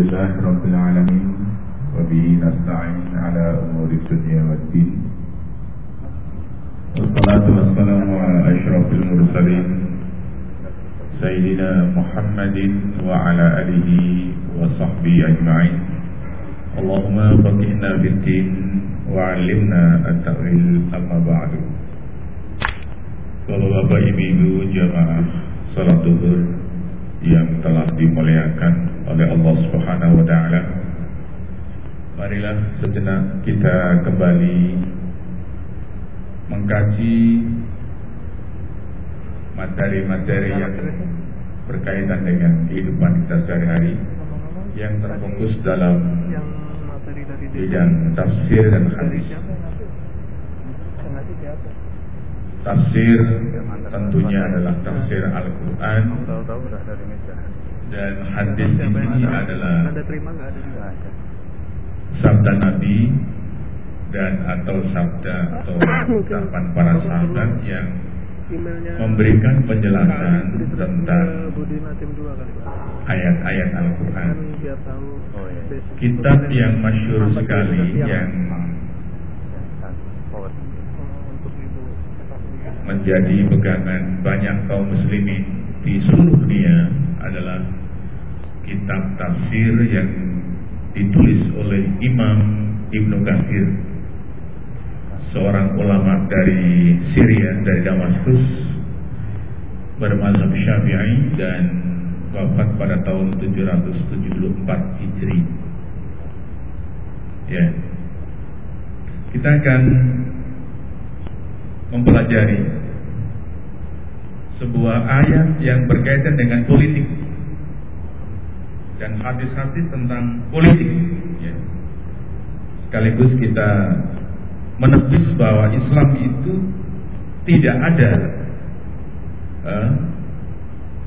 لله رب العالمين وبه نستعين على أمور الدنيا والدين. والصلاة والسلام على أشرف المرسلين سيدنا محمد وعلى آله وصحبه أجمعين. اللهم فقهنا في الدين وعلمنا التأويل أما بعد. Kalau Bapak Ibu jamaah salat duhur. Yang telah dimuliakan oleh Allah Subhanahu wa taala. Marilah sejenak kita kembali mengkaji materi-materi yang berkaitan dengan kehidupan kita sehari-hari yang terfokus dalam bidang tafsir dan hadis. Tafsir tentunya adalah tafsir Al-Quran. Dan hadis ini adalah sabda Nabi dan atau sabda atau ucapan para sahabat yang memberikan penjelasan tentang ayat-ayat Al-Quran. Kitab yang masyur sekali yang menjadi pegangan banyak kaum muslimin di seluruh dunia adalah kitab tafsir yang ditulis oleh Imam Ibnu Katsir seorang ulama dari Syria dari Damaskus bermazhab Syafi'i dan wafat pada tahun 774 Hijri. Ya. Kita akan mempelajari sebuah ayat yang berkaitan dengan politik dan hadis-hadis tentang politik. Ya. Sekaligus kita menepis bahwa Islam itu tidak ada uh,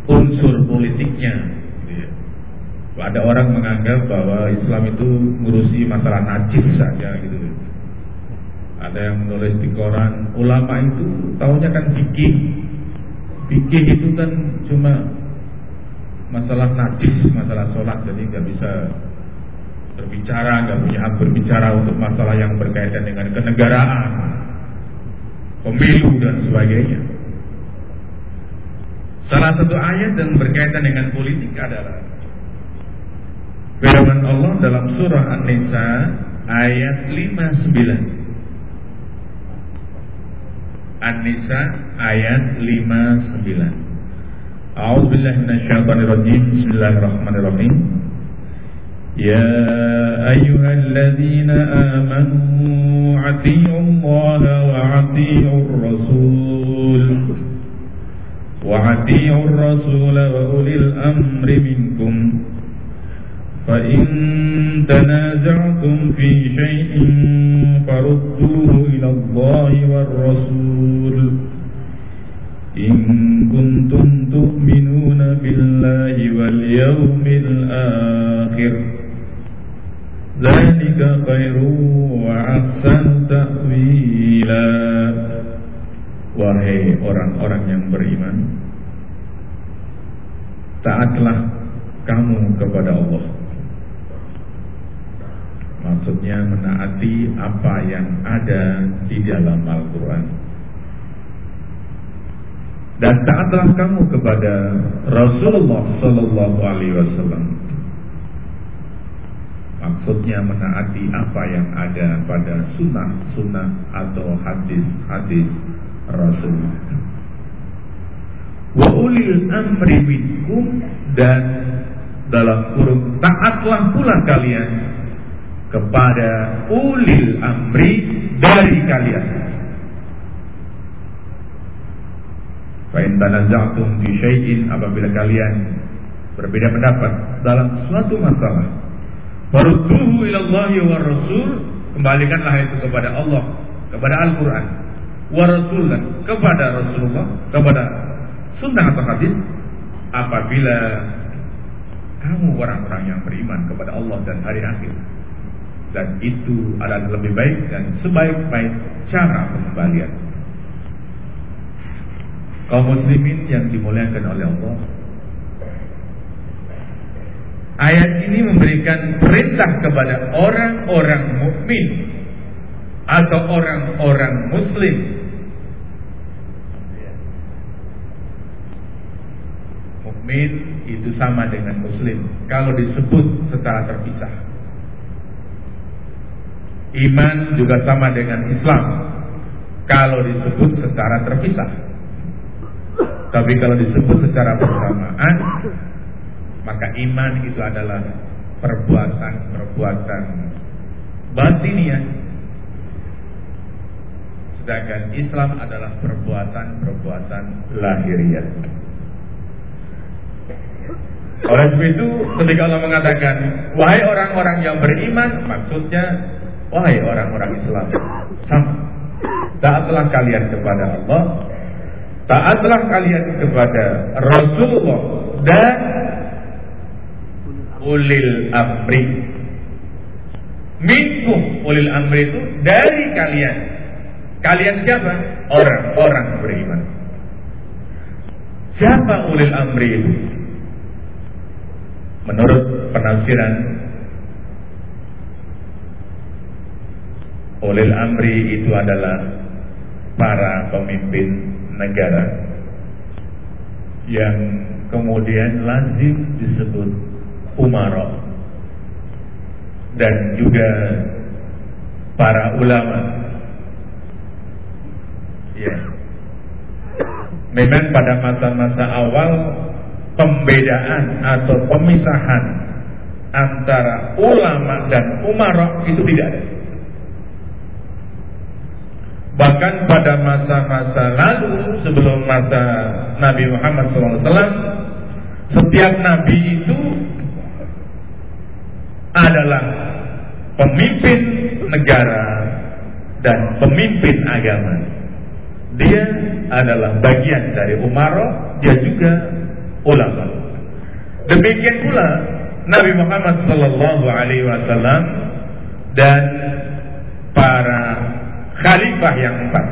unsur politiknya. Ya. Ada orang menganggap bahwa Islam itu ngurusi masalah najis saja gitu. Ada yang menulis di koran ulama itu tahunya kan fikih. Fikih itu kan cuma masalah najis, masalah sholat jadi nggak bisa berbicara, nggak punya hak berbicara untuk masalah yang berkaitan dengan kenegaraan, pemilu dan sebagainya. Salah satu ayat yang berkaitan dengan politik adalah firman Allah dalam surah An-Nisa ayat 59. An-Nisa ayat 59. A'udzu billahi minasyaitonir rajim. Bismillahirrahmanirrahim. يا أيها الذين آمنوا أطيعوا الله وأطيعوا الرسول وأطيعوا الرسول وأولي الأمر منكم فإن تنازعتم في شيء فردوه إلى الله والرسول إن كنتم تؤمنون بالله واليوم الآخر ذلك خير وأحسن تأويلا Wahai orang-orang yang beriman Taatlah kamu kepada Allah Maksudnya menaati apa yang ada di dalam Al-Quran Dan taatlah kamu kepada Rasulullah Sallallahu Alaihi Wasallam Maksudnya menaati apa yang ada pada sunnah-sunnah atau hadis-hadis Rasul. Wa ulil amri minkum dan dalam kurung taatlah pula kalian kepada ulil amri dari kalian. Fa in tanaza'tum fi syai'in apabila kalian berbeda pendapat dalam suatu masalah Farudduhu ilallahi wa rasul Kembalikanlah itu kepada Allah Kepada Al-Quran Wa rasul dan kepada Rasulullah Kepada sunnah atau hadis Apabila Kamu orang-orang yang beriman kepada Allah dan hari akhir dan itu adalah lebih baik dan sebaik-baik cara pengembalian. Kaum muslimin yang dimuliakan oleh Allah. Ayat ini memberikan perintah kepada orang-orang mukmin atau orang-orang muslim mukmin itu sama dengan muslim kalau disebut secara terpisah. Iman juga sama dengan Islam kalau disebut secara terpisah. Tapi kalau disebut secara bersamaan, maka iman itu adalah perbuatan-perbuatan batiniah. Sedangkan Islam adalah perbuatan-perbuatan lahiriah. Oleh sebab itu ketika Allah mengatakan Wahai orang-orang yang beriman Maksudnya Wahai orang-orang Islam Sama Taatlah kalian kepada Allah Taatlah kalian kepada Rasulullah Dan Ulil Amri Minkum Ulil Amri itu dari kalian Kalian siapa? Orang-orang beriman Siapa Ulil Amri itu? Menurut penafsiran Ulil Amri itu adalah para pemimpin negara yang kemudian lazim disebut umaro dan juga para ulama. Ya. Memang pada masa-masa awal pembedaan atau pemisahan antara ulama dan umara itu tidak ada. Bahkan pada masa-masa lalu sebelum masa Nabi Muhammad SAW, setiap nabi itu adalah pemimpin negara dan pemimpin agama. Dia adalah bagian dari umaro, dia juga ulama. Demikian pula Nabi Muhammad wasallam dan para khalifah yang empat.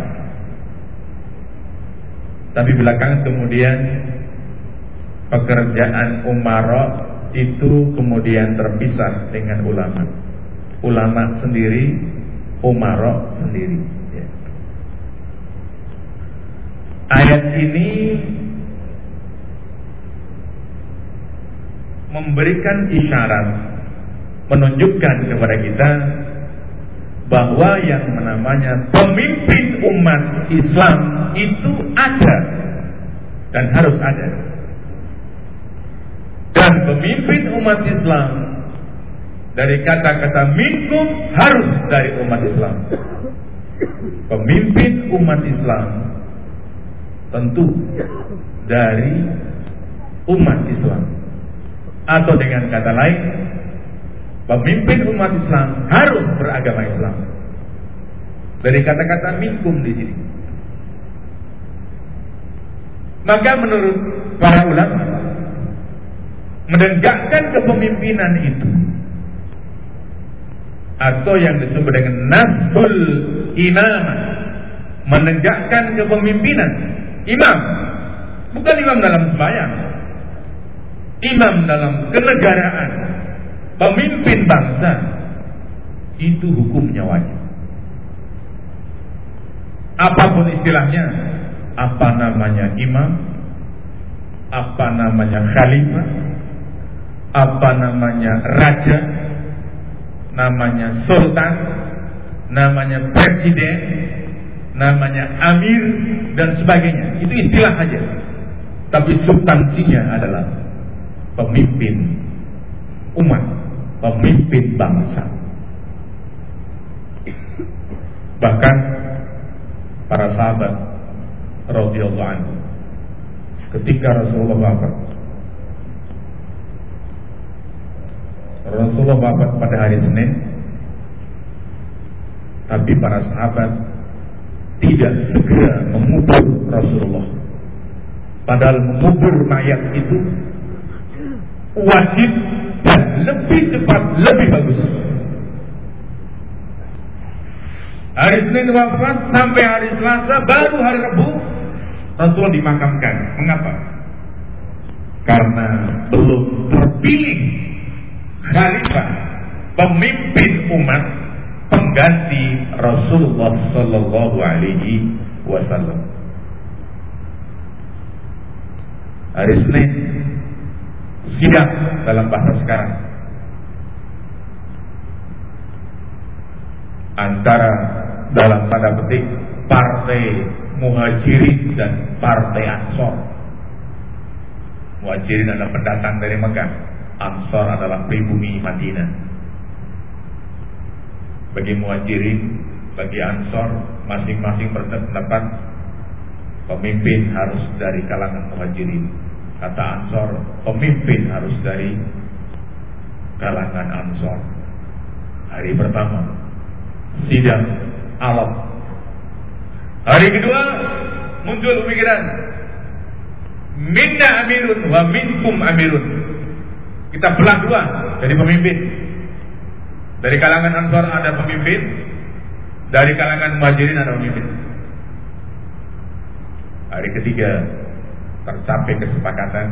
Tapi belakangan kemudian pekerjaan umara itu kemudian terpisah dengan ulama. Ulama sendiri, umara sendiri. Ya. Ayat ini memberikan isyarat menunjukkan kepada kita bahwa yang namanya pemimpin umat Islam itu ada dan harus ada. Dan pemimpin umat Islam dari kata-kata minkum harus dari umat Islam. Pemimpin umat Islam tentu dari umat Islam. Atau dengan kata lain, pemimpin umat Islam harus beragama Islam. Dari kata-kata minkum di sini. Maka menurut para ulama menegakkan kepemimpinan itu atau yang disebut dengan nasbul imam menegakkan kepemimpinan imam bukan imam dalam sembahyang imam dalam kenegaraan, pemimpin bangsa, itu hukumnya wajib. Apa pun istilahnya, apa namanya imam, apa namanya khalifah, apa namanya raja, namanya sultan, namanya presiden, namanya amir dan sebagainya. Itu istilah saja. Tapi substansinya adalah pemimpin umat, pemimpin bangsa. Bahkan para sahabat radhiyallahu anhu ketika Rasulullah wafat Rasulullah wafat pada hari Senin tapi para sahabat tidak segera mengubur Rasulullah padahal mengubur mayat itu wajib dan lebih cepat, lebih bagus. Hari Senin wafat sampai hari Selasa baru hari Rabu Rasulullah dimakamkan. Mengapa? Karena belum terpilih khalifah pemimpin umat pengganti Rasulullah Sallallahu Alaihi Wasallam. Hari Senin sidang dalam bahasa sekarang. Antara dalam tanda petik partai muhajirin dan partai ansor. Muhajirin adalah pendatang dari Mekah. Ansor adalah pribumi Madinah. Bagi muhajirin bagi ansor masing-masing berpendapat pemimpin harus dari kalangan muhajirin kata ansor pemimpin harus dari kalangan ansor. Hari pertama sidang alam. Hari kedua muncul pemikiran minna amirun wa minkum amirun. Kita belah dua dari pemimpin. Dari kalangan ansor ada pemimpin dari kalangan muhajirin ada pemimpin. Hari ketiga tercapai kesepakatan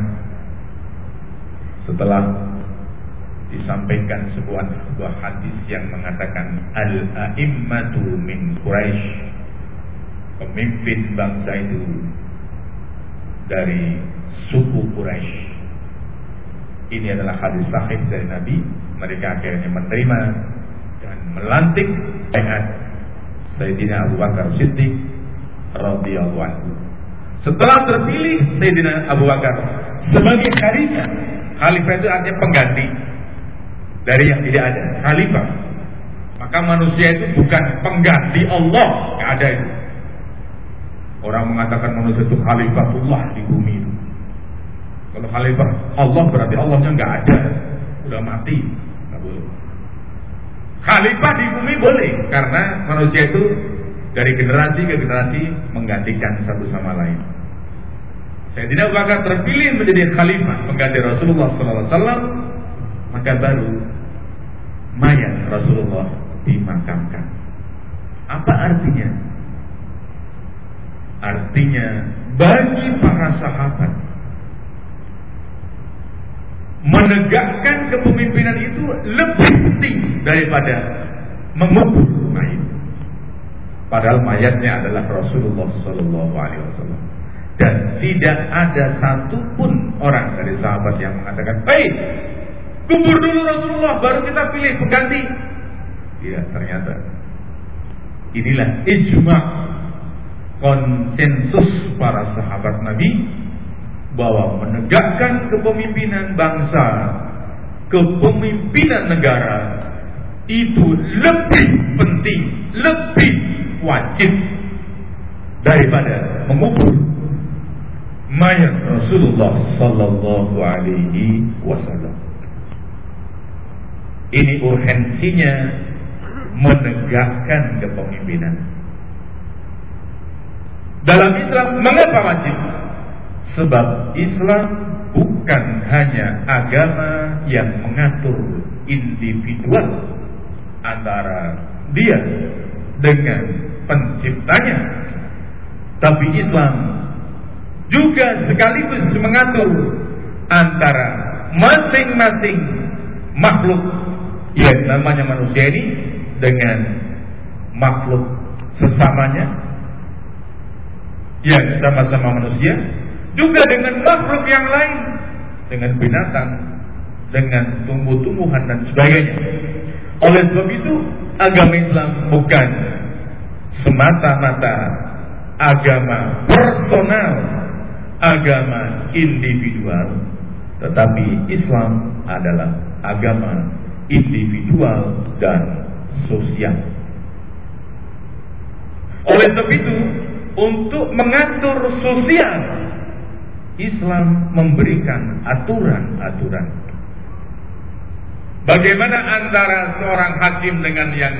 setelah disampaikan sebuah sebuah hadis yang mengatakan al aimmatu min Quraisy pemimpin bangsa itu dari suku Quraisy ini adalah hadis sahih dari Nabi. Mereka akhirnya menerima dan melantik dengan Sayyidina Abu Bakar Siddiq radhiyallahu anhu setelah terpilih Sayyidina Abu Bakar sebagai khalifah khalifah itu artinya pengganti dari yang tidak ada khalifah. Maka manusia itu bukan pengganti Allah nggak ada itu. Orang mengatakan manusia itu khalifatullah di bumi itu. Kalau khalifah Allah berarti Allahnya nggak ada. Udah mati khalifah di bumi boleh karena manusia itu dari generasi ke generasi menggantikan satu sama lain saya tidak bakal terpilih menjadi khalifah pengganti Rasulullah SAW maka baru mayat Rasulullah dimakamkan. Apa artinya? Artinya bagi para sahabat menegakkan kepemimpinan itu lebih penting daripada mengubur. Padahal mayatnya adalah Rasulullah Sallallahu Alaihi Wasallam dan tidak ada satupun orang dari sahabat yang mengatakan, baik Kubur dulu Rasulullah baru kita pilih pengganti. Ya ternyata inilah ijma konsensus para sahabat Nabi bahwa menegakkan kepemimpinan bangsa, kepemimpinan negara itu lebih penting, lebih wajib daripada mengubur mayat Rasulullah sallallahu alaihi wasallam. Ini urgensinya menegakkan kepemimpinan. Dalam Islam mengapa wajib? Sebab Islam bukan hanya agama yang mengatur individual antara dia dengan penciptanya. Tapi Islam juga sekaligus mengatur antara masing-masing makhluk ya namanya manusia ini dengan makhluk sesamanya yang sama-sama manusia juga dengan makhluk yang lain dengan binatang dengan tumbuh-tumbuhan dan sebagainya oleh sebab itu agama Islam bukan semata-mata agama personal agama individual tetapi Islam adalah agama individual dan sosial. Oleh sebab itu, untuk mengatur sosial, Islam memberikan aturan-aturan. Bagaimana antara seorang hakim dengan yang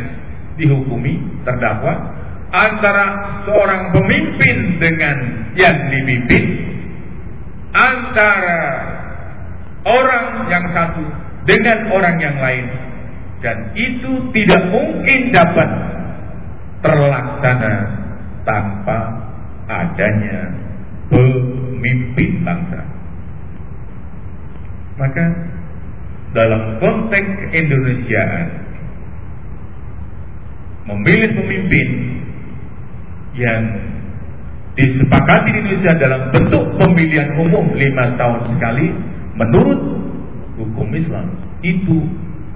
dihukumi, terdakwa, antara seorang pemimpin dengan yang dipimpin, antara orang yang satu dengan orang yang lain dan itu tidak mungkin dapat terlaksana tanpa adanya pemimpin bangsa. Maka dalam konteks Indonesiaan memilih pemimpin yang disepakati di Indonesia dalam bentuk pemilihan umum lima tahun sekali menurut hukum Islam itu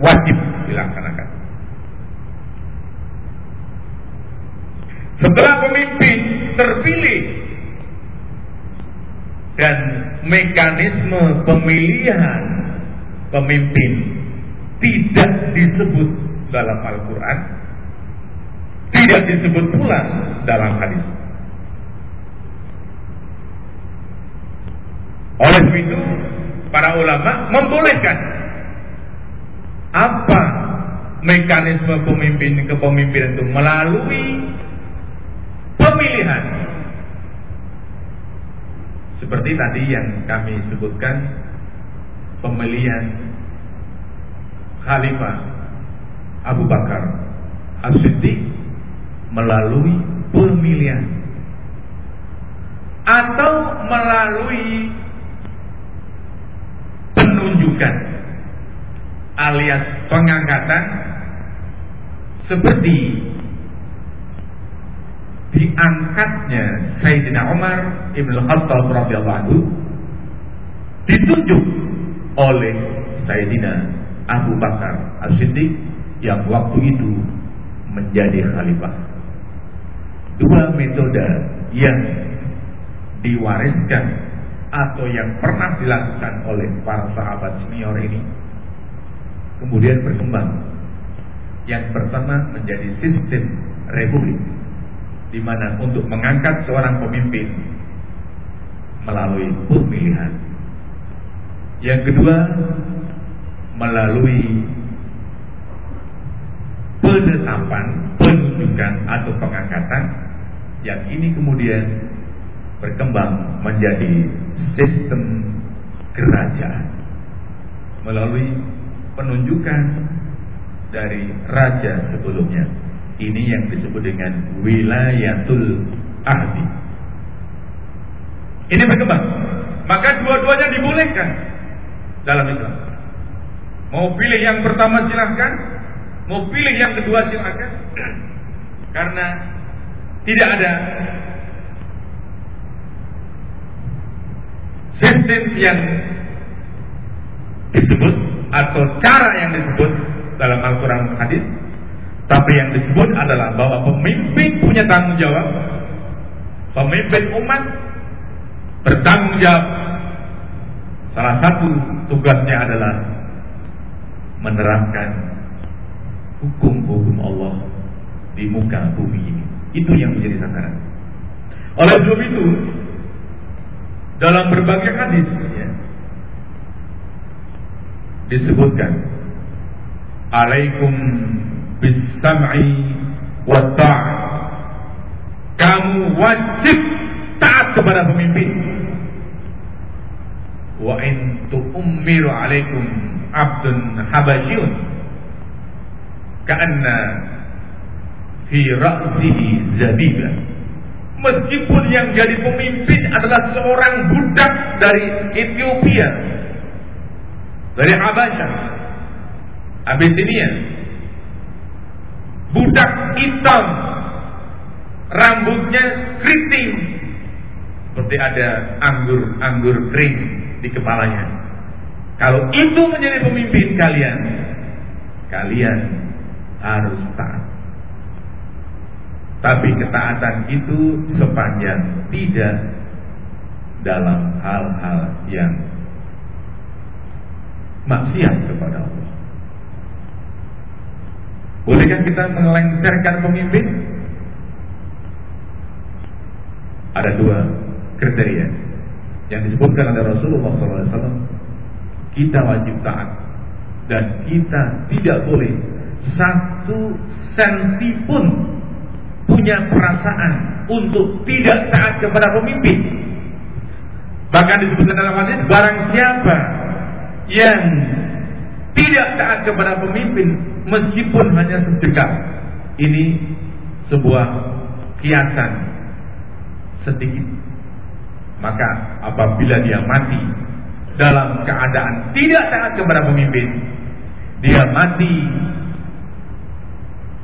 wajib dilaksanakan. Setelah pemimpin terpilih dan mekanisme pemilihan pemimpin tidak disebut dalam Al-Quran, tidak disebut pula dalam hadis. Oleh itu, para ulama membolehkan apa mekanisme pemimpin kepemimpinan itu melalui pemilihan. Seperti tadi yang kami sebutkan pemilihan Khalifah Abu Bakar As-Siddiq melalui pemilihan atau melalui penunjukan alias pengangkatan seperti diangkatnya Sayyidina Umar Ibn Khattab radhiyallahu ditunjuk oleh Sayyidina Abu Bakar As-Siddiq yang waktu itu menjadi khalifah. Dua metode yang diwariskan atau yang pernah dilakukan oleh para sahabat senior ini kemudian berkembang. Yang pertama menjadi sistem republik di mana untuk mengangkat seorang pemimpin melalui pemilihan. Yang kedua melalui penetapan, penunjukan atau pengangkatan yang ini kemudian berkembang menjadi sistem kerajaan melalui penunjukan dari raja sebelumnya. Ini yang disebut dengan wilayatul ahdi. Ini berkembang. Maka dua-duanya dibolehkan dalam Islam. Mau pilih yang pertama silahkan, mau pilih yang kedua silahkan. Karena tidak ada. Sistem yang disebut atau cara yang disebut dalam Al-Quran hadis tapi yang disebut adalah bahwa pemimpin punya tanggung jawab pemimpin umat bertanggung jawab. Salah satu tugasnya adalah menerapkan hukum-hukum Allah di muka bumi ini itu yang menjadi sasaran. Oleh sebab itu dalam berbagai hadis ya, disebutkan alaikum bisam'i wa ta'ah kamu wajib taat kepada pemimpin. Wa in tu'miru alaikum abdun habasyun. Ka'anna fi ra'sihi zabibah. Meskipun yang jadi pemimpin adalah seorang budak dari Ethiopia dari Habasyah Abyssinia. Budak hitam rambutnya keriting seperti ada anggur-anggur kering di kepalanya. Kalau itu menjadi pemimpin kalian kalian harus taat tapi ketaatan itu sepanjang tidak dalam hal-hal yang maksiat kepada Allah. Bolehkah kita melengsarkan pemimpin? Ada dua kriteria yang disebutkan oleh Rasulullah SAW. Kita wajib taat dan kita tidak boleh satu senti pun punya perasaan untuk tidak taat kepada pemimpin. Bahkan disebutkan dalam hadis barang siapa yang tidak taat kepada pemimpin meskipun hanya sedekah ini sebuah kiasan sedikit. Maka apabila dia mati dalam keadaan tidak taat kepada pemimpin, dia mati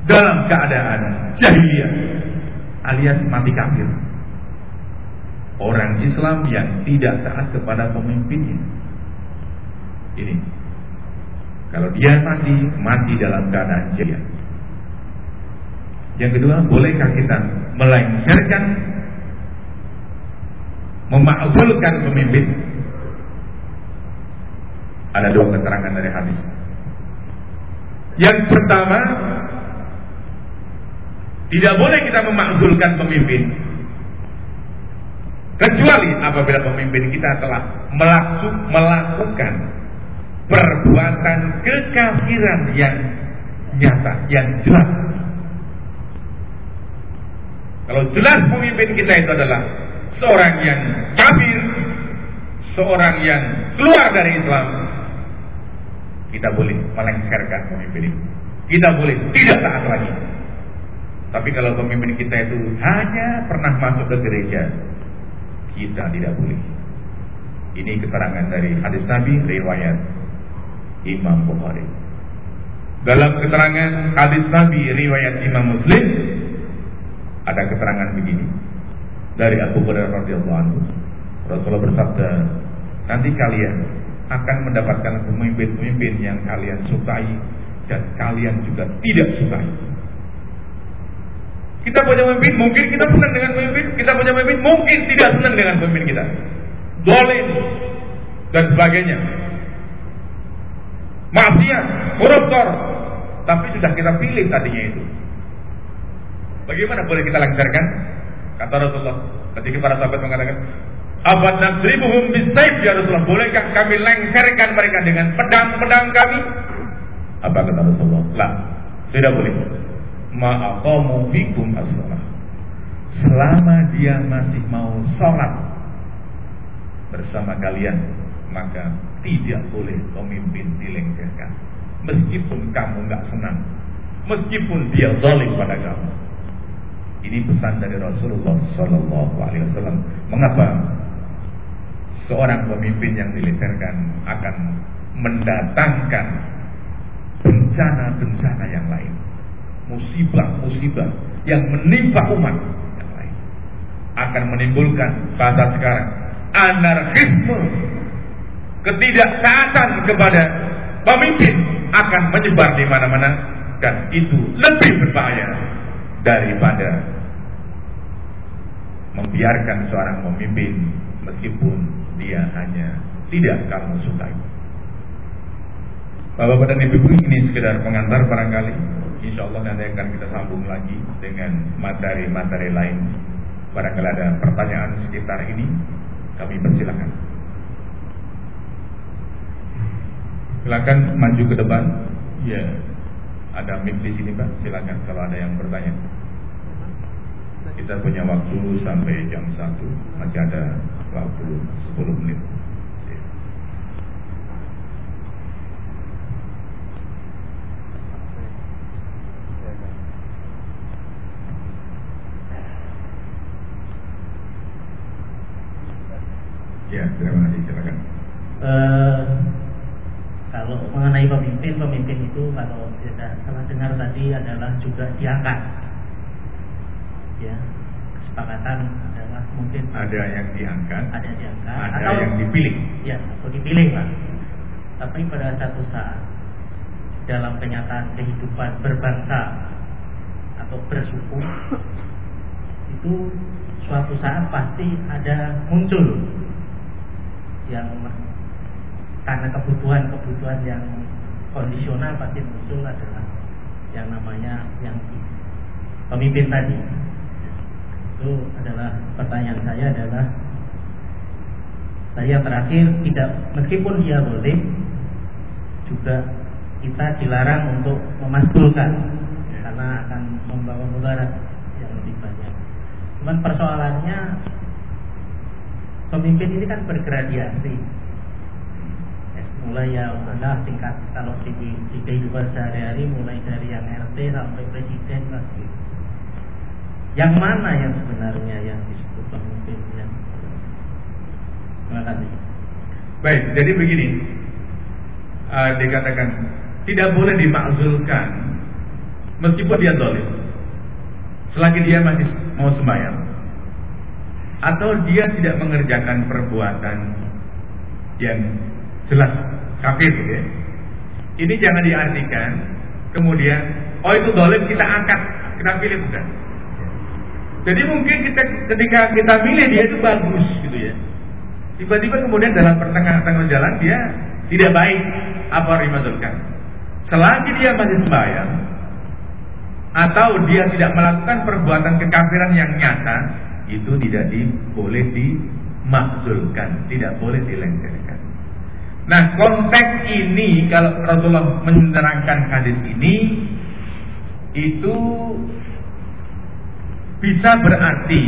dalam keadaan jahiliyah alias mati kafir. Orang Islam yang tidak taat kepada pemimpinnya. Ini. Kalau dia mati, mati dalam keadaan jahiliyah. Yang kedua, bolehkah kita melengsarkan memakzulkan pemimpin? Ada dua keterangan dari hadis. Yang pertama, tidak boleh kita memakzulkan pemimpin. Kecuali apabila pemimpin kita telah melakukan perbuatan kekafiran yang nyata, yang jelas. Kalau jelas pemimpin kita itu adalah seorang yang kafir, seorang yang keluar dari Islam, kita boleh melengsarkan pemimpin itu. Kita boleh tidak taat lagi. Tapi kalau pemimpin kita itu hanya pernah masuk ke gereja, kita tidak boleh. Ini keterangan dari hadis Nabi riwayat Imam Bukhari. Dalam keterangan hadis Nabi riwayat Imam Muslim ada keterangan begini dari Abu Hurairah radhiyallahu anhu. Rasulullah bersabda, nanti kalian akan mendapatkan pemimpin-pemimpin yang kalian sukai dan kalian juga tidak sukai. Kita punya pemimpin, mungkin kita senang dengan pemimpin, kita punya pemimpin, mungkin tidak senang dengan pemimpin kita. Dolim dan sebagainya. Maksiat, koruptor, tapi sudah kita pilih tadinya itu. Bagaimana boleh kita lancarkan? Kata Rasulullah ketika para sahabat mengatakan, Abad nadribuhum bisayf ya Rasulullah. Bolehkah kami lengserkan mereka dengan pedang-pedang kami? Apa kata Rasulullah? Lah, tidak boleh. Ma'aqamu fikum as Selama dia masih mau sholat bersama kalian, maka tidak boleh pemimpin dilengserkan. Meskipun kamu nggak senang, meskipun dia zalim pada kamu. Ini pesan dari Rasulullah Sallallahu Alaihi Wasallam. Mengapa seorang pemimpin yang dileserkan akan mendatangkan bencana-bencana yang lain. Musibah-musibah yang menimpa umat yang lain. Akan menimbulkan bahasa sekarang anarkisme, ketidaktaatan kepada pemimpin akan menyebar di mana-mana dan itu lebih berbahaya daripada membiarkan seorang pemimpin meskipun dia hanya tidak kamu sukai. Bapak dan Ibu ini sekedar pengantar barangkali. Insya Allah nanti akan kita sambung lagi dengan materi-materi lain. Barangkali ada pertanyaan sekitar ini, kami persilakan. Silakan maju ke depan. Ya, ada mic di sini Pak. Silakan kalau ada yang bertanya. Kita punya waktu sampai jam 1 Masih ada waktu 10 menit Ya, terima kasih. Silakan. Uh, kalau mengenai pemimpin, pemimpin itu kalau tidak salah dengar tadi adalah juga diangkat. Ya, kesepakatan adalah mungkin ada yang diangkat, ada yang diangkat, ada atau yang dipilih. Ya, atau dipilih pak. Tapi pada satu saat dalam kenyataan kehidupan berbangsa atau bersuku itu suatu saat pasti ada muncul yang karena kebutuhan-kebutuhan yang kondisional pasti muncul adalah yang namanya yang pemimpin tadi itu adalah pertanyaan saya adalah saya terakhir tidak meskipun dia boleh juga kita dilarang untuk memaskulkan karena akan membawa mudarat yang lebih banyak. Cuman persoalannya pemimpin ini kan bergradiasi. Mulai ya udah tingkat kalau di, di kehidupan sehari-hari mulai dari yang RT sampai presiden gitu yang mana yang sebenarnya yang disebut pemimpin yang terima kasih. Baik jadi begini. Uh, dikatakan tidak boleh dimakzulkan meskipun dia dolim. Selagi dia masih mau sembahyang. Atau dia tidak mengerjakan perbuatan yang jelas kafir ya. Ini jangan diartikan kemudian oh itu dolim kita angkat kita pilih bukan. Jadi mungkin kita ketika kita pilih dia itu bagus gitu ya. Tiba-tiba kemudian dalam pertengahan tengah jalan dia tidak baik apa dimaksudkan. Selagi dia masih sembahyang atau dia tidak melakukan perbuatan kekafiran yang nyata, itu tidak di, boleh dimakzulkan, tidak boleh dilengkerkan. Nah, konteks ini kalau Rasulullah menerangkan hadis ini itu bisa berarti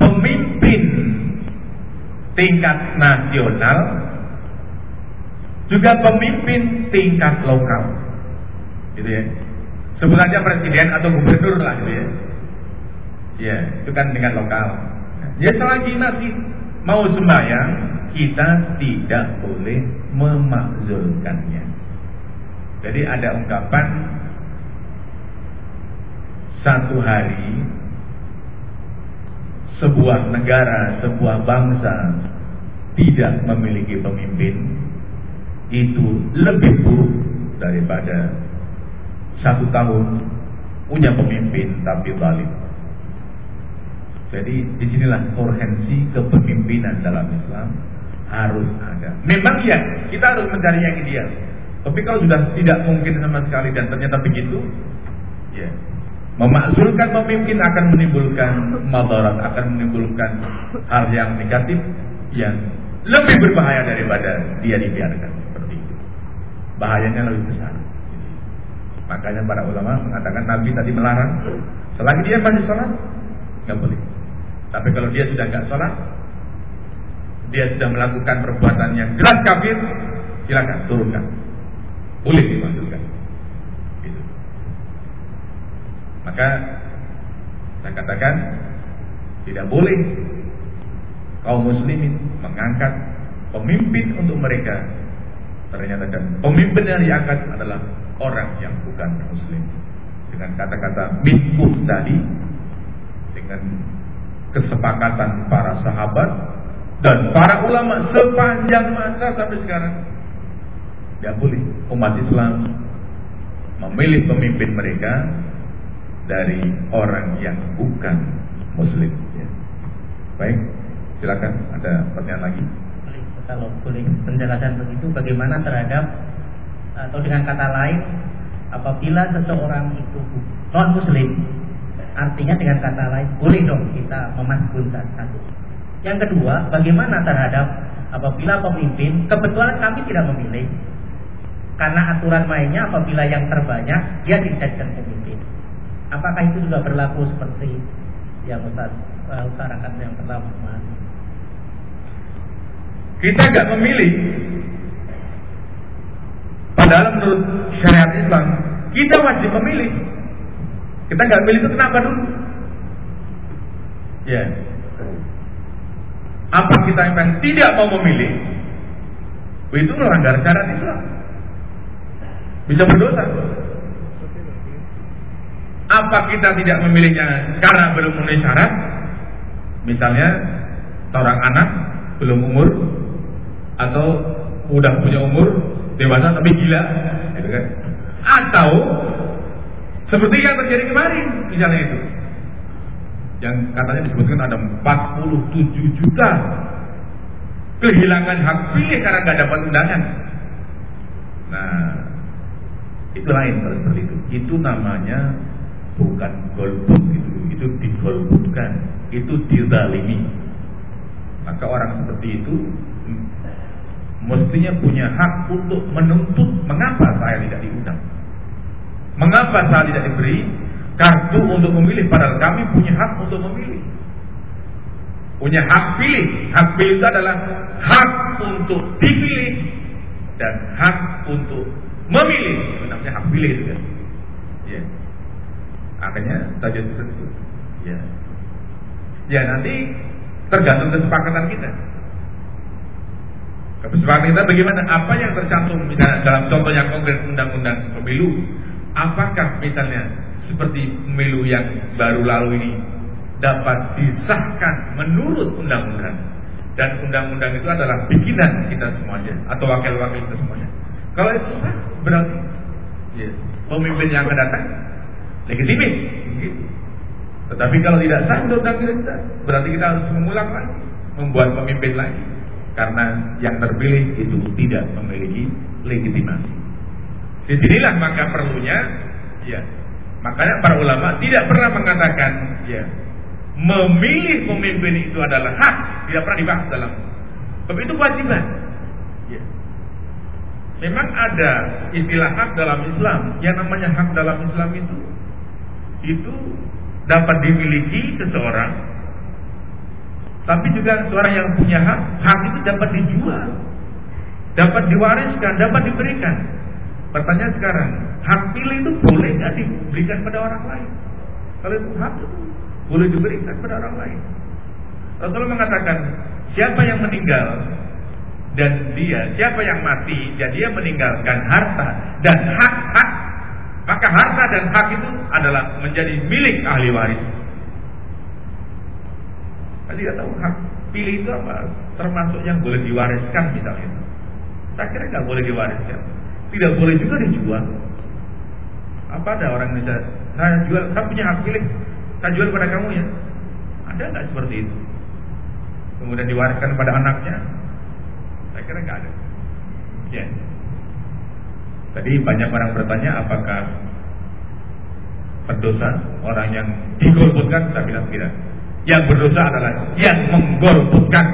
pemimpin tingkat nasional juga pemimpin tingkat lokal. Gitu ya. Sebut saja presiden atau gubernur lah gitu ya. Ya, itu kan dengan lokal. Ya selagi masih mau sembahyang, kita tidak boleh memakzulkannya. Jadi ada ungkapan satu hari sebuah negara, sebuah bangsa tidak memiliki pemimpin itu lebih buruk daripada satu tahun punya pemimpin tapi balik. Jadi di sinilah urgensi kepemimpinan dalam Islam harus ada. Memang ya kita harus mencari yang ideal. Tapi kalau sudah tidak mungkin sama sekali dan ternyata begitu, ya memakzulkan pemimpin akan menimbulkan madarat, akan menimbulkan hal yang negatif yang lebih berbahaya daripada dia dibiarkan seperti itu. Bahayanya lebih besar. Makanya para ulama mengatakan Nabi tadi melarang selagi dia masih sholat nggak boleh. Tapi kalau dia sudah nggak sholat, dia sudah melakukan perbuatan yang jelas kafir, silakan turunkan. Boleh dimasukkan. Gitu. Maka saya katakan tidak boleh kaum muslimin mengangkat pemimpin untuk mereka ternyata dan pemimpin yang diangkat adalah orang yang bukan muslim dengan kata-kata minkuh tadi dengan kesepakatan para sahabat dan para ulama sepanjang masa sampai sekarang tidak boleh umat Islam memilih pemimpin mereka dari orang yang bukan muslim ya. baik silakan ada pertanyaan lagi kalau boleh penjelasan begitu bagaimana terhadap atau dengan kata lain apabila seseorang itu non muslim artinya dengan kata lain boleh dong kita memaskulkan satu yang kedua bagaimana terhadap apabila pemimpin kebetulan kami tidak memilih karena aturan mainnya apabila yang terbanyak dia dijadikan pemimpin apakah itu juga berlaku seperti yang Ustaz uh, utarakan yang pertama kita nggak memilih Padahal menurut syariat Islam kita wajib memilih. Kita nggak milih itu kenapa dulu? Ya. Apa kita yang tidak mau memilih? Itu melanggar syariat Islam. Bisa berdosa. Apa kita tidak memilihnya karena belum memenuhi syarat? Misalnya seorang anak belum umur atau udah punya umur dewasa tapi gila, gitu kan? Atau seperti yang terjadi kemarin, misalnya itu, yang katanya disebutkan ada 47 juta kehilangan hak pilih karena nggak dapat undangan. Nah, itu lain kalau seperti itu. Itu namanya bukan golput itu, itu digolputkan, itu dizalimi. Maka orang seperti itu mestinya punya hak untuk menuntut mengapa saya tidak diundang. Mengapa saya tidak diberi kartu untuk memilih padahal kami punya hak untuk memilih. Punya hak pilih. Hak pilih itu adalah hak untuk dipilih dan hak untuk memilih. Namanya hak pilih itu kan. Ya. Akhirnya saja itu. Ya. Ya nanti tergantung kesepakatan kita. Kesepakatan kita bagaimana? Apa yang tercantum misalnya dalam contoh yang konkret undang-undang pemilu, apakah misalnya seperti pemilu yang baru lalu ini dapat disahkan menurut undang-undang dan undang-undang itu adalah bikinan kita semuanya atau wakil-wakil kita semuanya. Kalau itu sah berarti pemimpin yang akan datang legitimit. Gitu. Tetapi kalau tidak sah undang-undang kita, berarti kita harus mengulang lagi, membuat pemimpin lagi karena yang terpilih itu tidak memiliki legitimasi. Di sinilah maka perlunya, ya, makanya para ulama tidak pernah mengatakan, ya, memilih pemimpin itu adalah hak, tidak pernah dibahas dalam. Tapi itu kewajiban. Ya. Memang ada istilah hak dalam Islam. Yang namanya hak dalam Islam itu itu dapat dimiliki seseorang tapi juga seorang yang punya hak, hak itu dapat dijual, dapat diwariskan, dapat diberikan. Pertanyaan sekarang, hak pilih itu boleh nggak diberikan pada orang lain? Kalau itu hak itu boleh diberikan pada orang lain. Rasulullah mengatakan, siapa yang meninggal dan dia, siapa yang mati dan dia meninggalkan harta dan hak-hak, maka harta dan hak itu adalah menjadi milik ahli waris. Tadi tidak tahu hak pilih itu apa? Termasuk yang boleh diwariskan misalnya. Saya kira nggak boleh diwariskan. Tidak boleh juga dijual. Apa ada orang bisa saya jual, saya punya hak pilih, saya jual pada kamu ya? Ada nggak seperti itu? Kemudian diwariskan pada anaknya? Saya kira nggak ada. Ya. Tadi banyak orang bertanya apakah pendosa orang yang digolputkan? Saya bilang tidak. Yang berdosa adalah yang menggolputkan.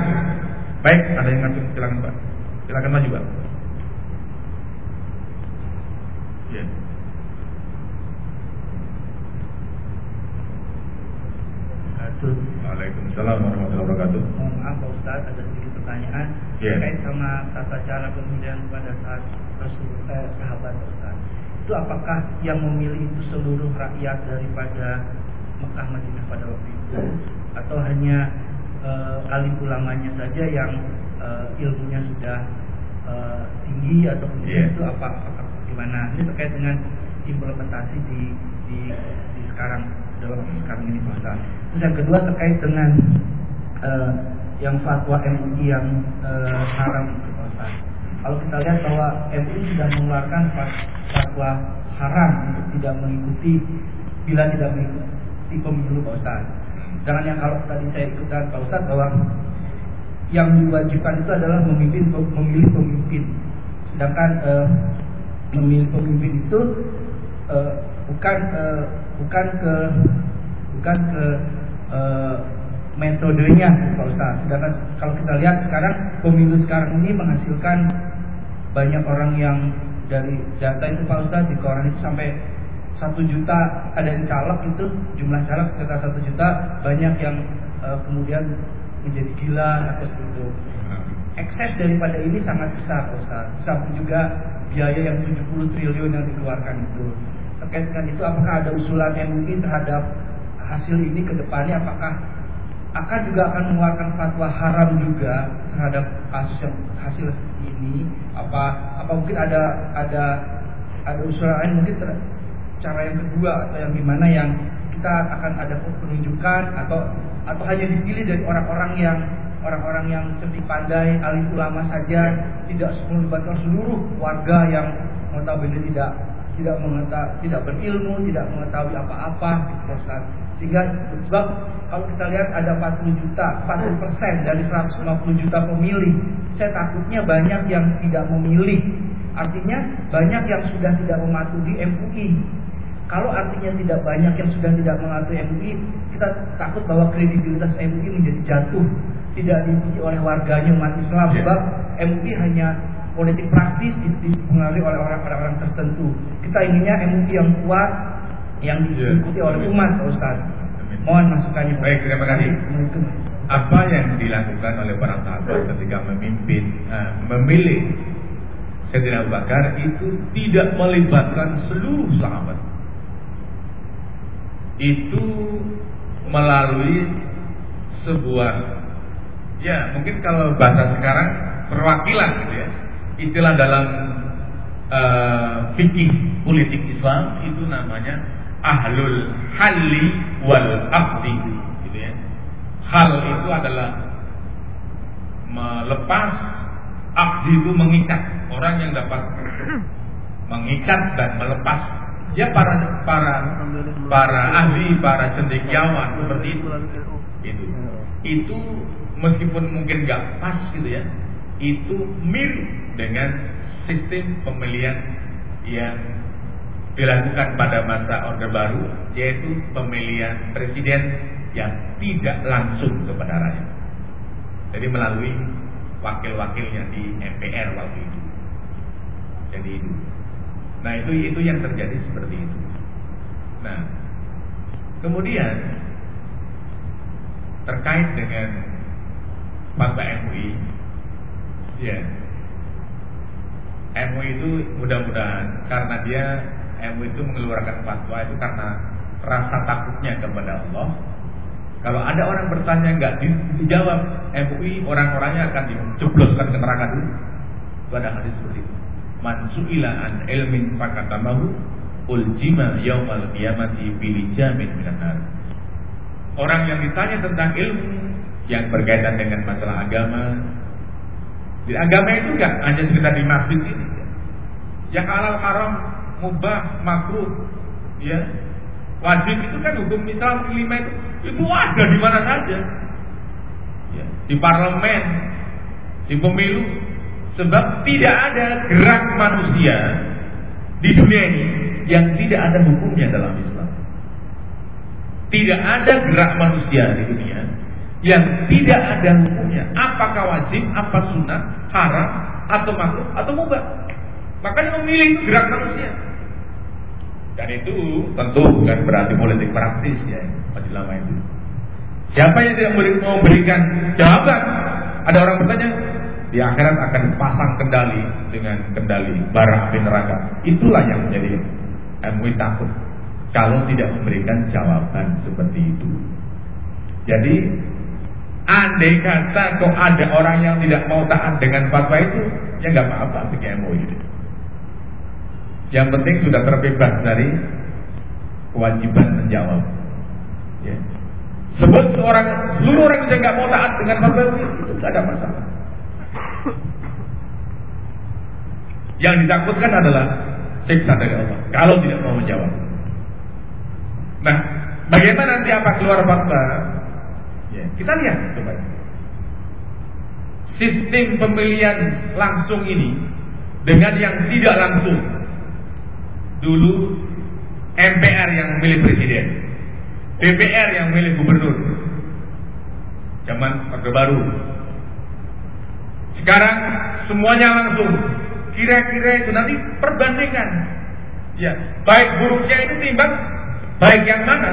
Baik, ada yang ngatur silakan Pak. Silakan maju Pak. Ya. Waalaikumsalam warahmatullahi wabarakatuh. Mohon maaf Pak Ustaz, ada sedikit pertanyaan yeah. terkait sama tata cara pemilihan pada saat Rasul eh, sahabat Ustaz. Itu apakah yang memilih itu seluruh rakyat daripada Mekah Madinah pada waktu itu atau hanya uh, alim ulamanya saja yang uh, ilmunya sudah uh, tinggi atau kemudian yeah. itu apa, apa gimana ini terkait dengan implementasi di di, di sekarang dalam sekarang ini Pak Terus yang kedua terkait dengan uh, yang fatwa MUI yang uh, haram Pak Kalau kita lihat bahwa MUI sudah mengeluarkan fatwa haram untuk tidak mengikuti bila tidak mengikuti pemilu Pak Ustaz. Jangan yang kalau tadi saya ikutkan Pak Ustaz bahwa yang diwajibkan itu adalah memimpin memilih pemimpin. Sedangkan uh, memilih pemimpin itu uh, bukan uh, bukan ke bukan ke uh, metodenya Pak Ustaz. Sedangkan kalau kita lihat sekarang pemilu sekarang ini menghasilkan banyak orang yang dari data itu Pak Ustaz di koran itu sampai satu juta ada yang caleg itu jumlah caleg sekitar satu juta banyak yang uh, kemudian menjadi gila atau itu. Ekses daripada ini sangat besar Ustaz. Sampai juga biaya yang 70 triliun yang dikeluarkan itu. Terkait dengan itu apakah ada usulan MUI terhadap hasil ini ke depannya? Apakah akan juga akan mengeluarkan fatwa haram juga terhadap kasus yang hasil ini? Apa apa mungkin ada ada ada usulan lain mungkin ter, cara yang kedua atau yang gimana yang kita akan ada penunjukan atau atau hanya dipilih dari orang-orang yang orang-orang yang cerdik pandai alim ulama saja tidak melibatkan seluruh warga yang mengetahui tidak tidak mengetahui tidak berilmu tidak mengetahui apa-apa gitu sehingga sebab kalau kita lihat ada 40 juta 40 persen dari 150 juta pemilih saya takutnya banyak yang tidak memilih. Artinya banyak yang sudah tidak mematuhi MUI kalau artinya tidak banyak yang sudah tidak mematuhi MUI, kita takut bahwa kredibilitas MUI menjadi jatuh, tidak diikuti oleh warganya umat Islam yeah. sebab MUI hanya politik praktis dipengaruhi oleh orang-orang tertentu. Kita inginnya MUI yang kuat yang ya. diikuti yeah. oleh umat, Pak Ustaz. Mohon masukannya. Baik, terima kasih. Apa yang dilakukan oleh para sahabat ketika memimpin, uh, memilih Sayyidina Abu Bakar itu tidak melibatkan seluruh sahabat itu melalui sebuah ya mungkin kalau bahasa sekarang perwakilan gitu ya. Istilah dalam uh, fikih politik Islam itu namanya ahlul halli wal aqdi gitu ya. Hal itu adalah melepas akdi itu mengikat. Orang yang dapat mengikat dan melepas. Ya para para para ahli para cendekiawan seperti itu. Itu meskipun mungkin nggak pas gitu ya itu mirip dengan sistem pemilihan yang dilakukan pada masa Orde Baru yaitu pemilihan presiden yang tidak langsung kepada rakyat. Jadi melalui wakil-wakilnya di MPR waktu itu. Jadi itu. Nah itu itu yang terjadi seperti itu. Nah kemudian terkait dengan fatwa MUI, ya MUI itu mudah-mudahan karena dia MUI itu mengeluarkan fatwa itu karena rasa takutnya kepada Allah. Kalau ada orang bertanya nggak dijawab, MUI orang-orangnya akan dicebloskan ke neraka dulu. Itu ada hadis seperti itu. Man su'ila an ilmin fakatamahu uljima yaumal qiyamati bilijamin nar. Orang yang ditanya tentang ilmu yang berkaitan dengan masalah agama, di agama itu enggak hanya sekedar di masjid ini. Yang halal haram, mubah, makruh, ya. Wajib itu kan hukum Islam lima itu itu ada di mana saja. Ya, di parlemen, di pemilu, sebab tidak ada gerak manusia di dunia ini yang tidak ada hukumnya dalam Islam. Tidak ada gerak manusia di dunia yang tidak ada hukumnya. Apakah wajib, apa sunnah, haram, atau makruh, atau mubah. Makanya memilih gerak manusia. Dan itu tentu bukan berarti politik praktis ya, masih lama itu. Siapa yang tidak memberikan jawaban? Ada orang bertanya, di akhirat akan pasang kendali dengan kendali bara api neraka. Itulah yang menjadi MUI takut kalau tidak memberikan jawaban seperti itu. Jadi andai kata kok ada orang yang tidak mau taat dengan fatwa itu, ya nggak apa-apa bagi MUI. Gitu. Yang penting sudah terbebas dari kewajiban menjawab. Ya. Sebut seorang seluruh orang yang nggak mau taat dengan fatwa itu, itu tidak ada masalah. Yang ditakutkan adalah siksa dari Allah. Kalau tidak mau menjawab. Nah, bagaimana nanti apa keluar fakta? Kita lihat coba. Sistem pemilihan langsung ini dengan yang tidak langsung. Dulu MPR yang memilih presiden, DPR yang memilih gubernur. Zaman Orde Baru. Sekarang semuanya langsung. Kira-kira itu nanti perbandingan. Ya, baik buruknya itu timbang baik yang mana?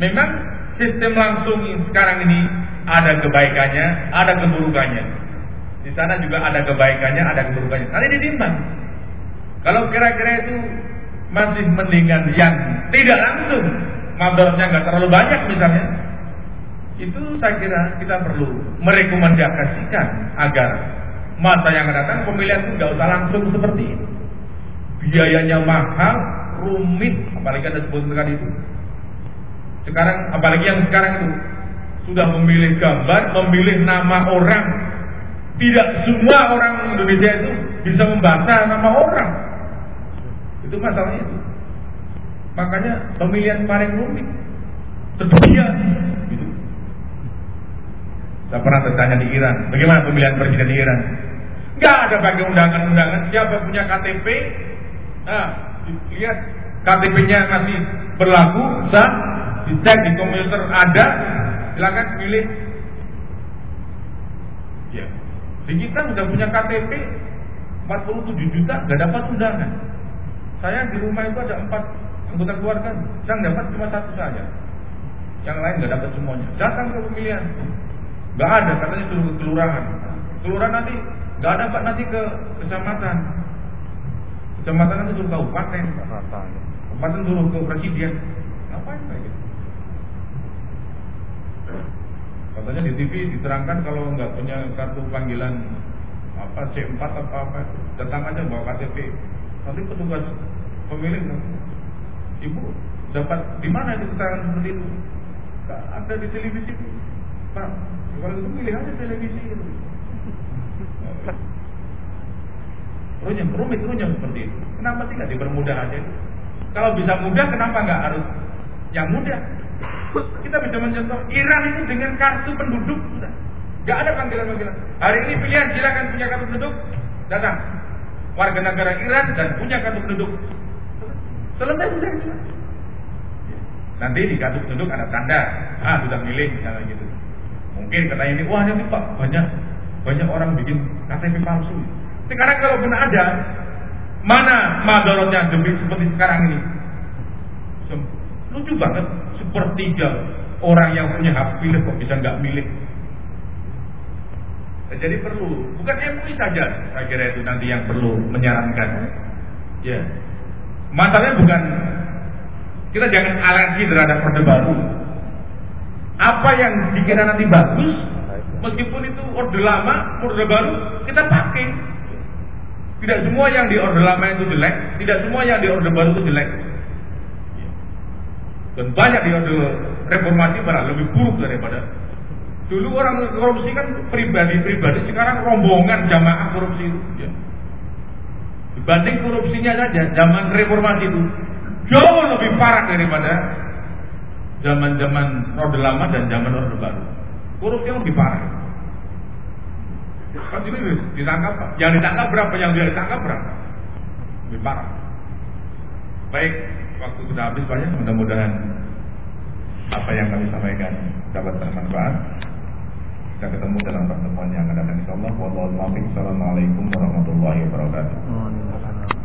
Memang sistem langsung sekarang ini ada kebaikannya, ada keburukannya. Di sana juga ada kebaikannya, ada keburukannya. Nanti ditimbang. Kalau kira-kira itu masih mendingan yang tidak langsung, madorotnya nggak terlalu banyak misalnya, itu saya kira kita perlu merekomendasikan agar masa yang datang pemilihan itu nggak usah langsung seperti ini. Biayanya mahal, rumit, apalagi ada sebutkan itu. Sekarang, apalagi yang sekarang itu sudah memilih gambar, memilih nama orang. Tidak semua orang Indonesia itu bisa membaca nama orang. Itu masalahnya itu. Makanya pemilihan paling rumit. Sedunia. Gitu. Saya pernah bertanya di Iran, bagaimana pemilihan presiden di Iran? Gak ada pakai undangan-undangan. Siapa punya KTP? Nah, lihat KTP-nya masih berlaku, sah, dicek di komputer ada, silakan pilih. Ya, di kita sudah punya KTP 47 juta, gak dapat undangan. Saya di rumah itu ada empat anggota keluarga, yang dapat cuma satu saja. Yang lain gak dapat semuanya. Datang ke pemilihan, gak ada, katanya suruh ke kelurahan. Kelurahan nanti gak dapat nanti ke kecamatan. Kecamatan nanti suruh kabupaten. Kabupaten suruh ke presiden. Ngapain kayak gitu? Katanya di TV diterangkan kalau nggak punya kartu panggilan apa C4 atau apa datang aja bawa KTP. Nanti petugas pemilik ibu dapat di mana itu keterangan seperti itu? Ada di televisi. Pak, kalau itu pilih aja televisi itu. Runyam, rumit, runyam seperti itu. Kenapa tidak dipermudah aja? Kalau bisa mudah, kenapa nggak harus yang mudah? Kita bisa mencontoh Iran itu dengan kartu penduduk sudah. Gak ada panggilan-panggilan. Hari ini pilihan silakan punya kartu penduduk, datang. Warga negara Iran dan punya kartu penduduk. Selesai sudah. Nanti di kartu penduduk ada tanda, ah sudah milih misalnya gitu. Mungkin katanya ini, wah ini pak banyak banyak orang bikin KTP palsu. Sekarang kalau benar ada, mana madorotnya demi seperti sekarang ini? Lucu banget, sepertiga orang yang punya hak pilih kok bisa nggak milih. Nah, jadi perlu, bukan MUI saja, saya kira itu nanti yang perlu menyarankan. Ya, masalahnya bukan kita jangan alergi terhadap orde baru. Apa yang dikira nanti bagus, meskipun itu orde lama, orde baru, kita pakai. Tidak semua yang di orde lama itu jelek, tidak semua yang di orde baru itu jelek. Dan banyak di orde reformasi malah lebih buruk daripada dulu orang korupsi kan pribadi-pribadi, sekarang rombongan jamaah korupsi itu. Ya. Dibanding korupsinya saja zaman reformasi itu jauh lebih parah daripada zaman-zaman orde lama dan zaman orde baru. Korupsi yang lebih parah. Kan ini ditangkap. Yang ditangkap berapa? Yang tidak ditangkap berapa? Lebih parah. Baik, waktu sudah habis banyak. Mudah-mudahan apa yang kami sampaikan dapat bermanfaat. Kita ketemu dalam pertemuan yang akan datang. Insyaallah. Wassalamualaikum warahmatullahi wabarakatuh.